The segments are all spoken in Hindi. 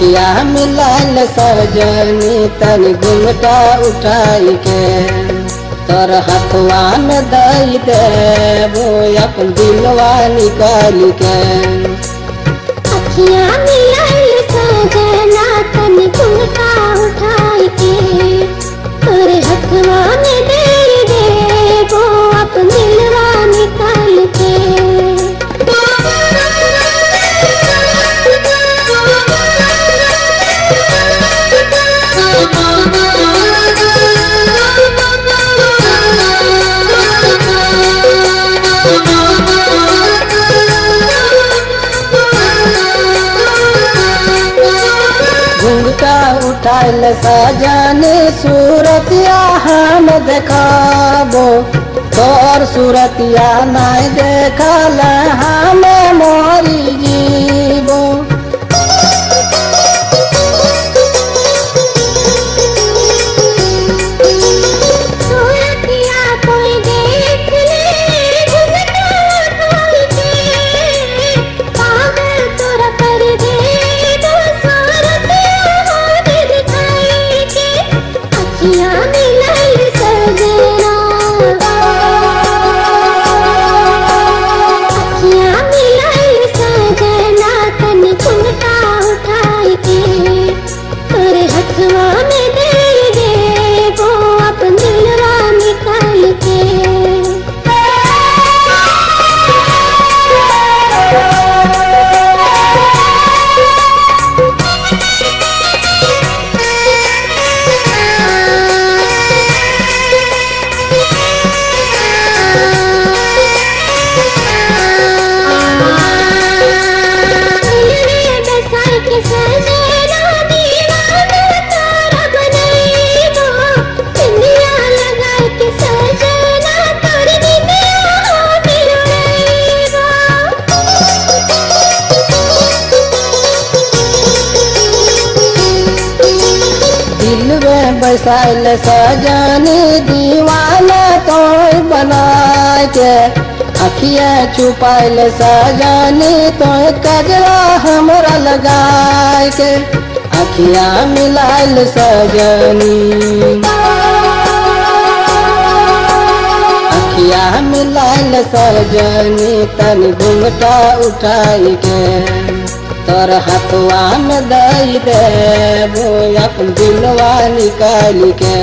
अखिया मिलल सजनी तन घुमटा उठाई के तोर हथवा में दई देबो अपन दिलवा निकाल के अखिया मिलाल টাইল সাজানি সুরতিয়া হাম দেখাবো তোর সুরতিয়া নাই দেখালে হামে মরি बसाइल सजनी दीवाना तो बनाए के अखिया छुपाइल सजनी तो कजरा हमरा लगाए के अखिया मिलाइल सजनी अखिया मिलाइल सजनी तन घुंघटा उठाई के। तोर हथवा में दई देबो अपन दिलवा निकाल के।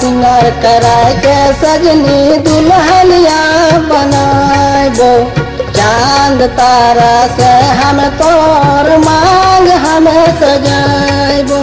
सोला करा के सजनी दुल्हनिया बनाबो चाँद तारा से हम तोर मांग हम सजाबो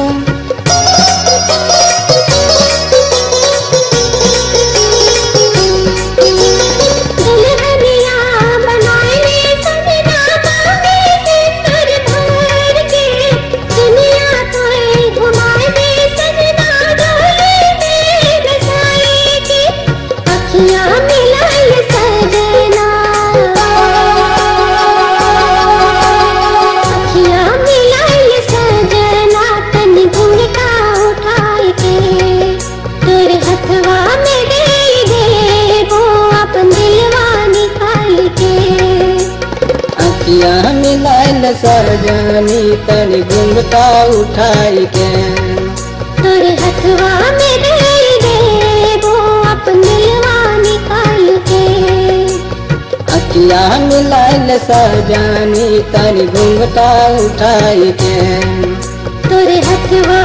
सजनी तन घूमता उठाई के। तेरे हथवा में दे देबो अपन दिलवा निकाल के। अखिया मिलाल सजनी तन घूमता उठाई के। तेरे हथवा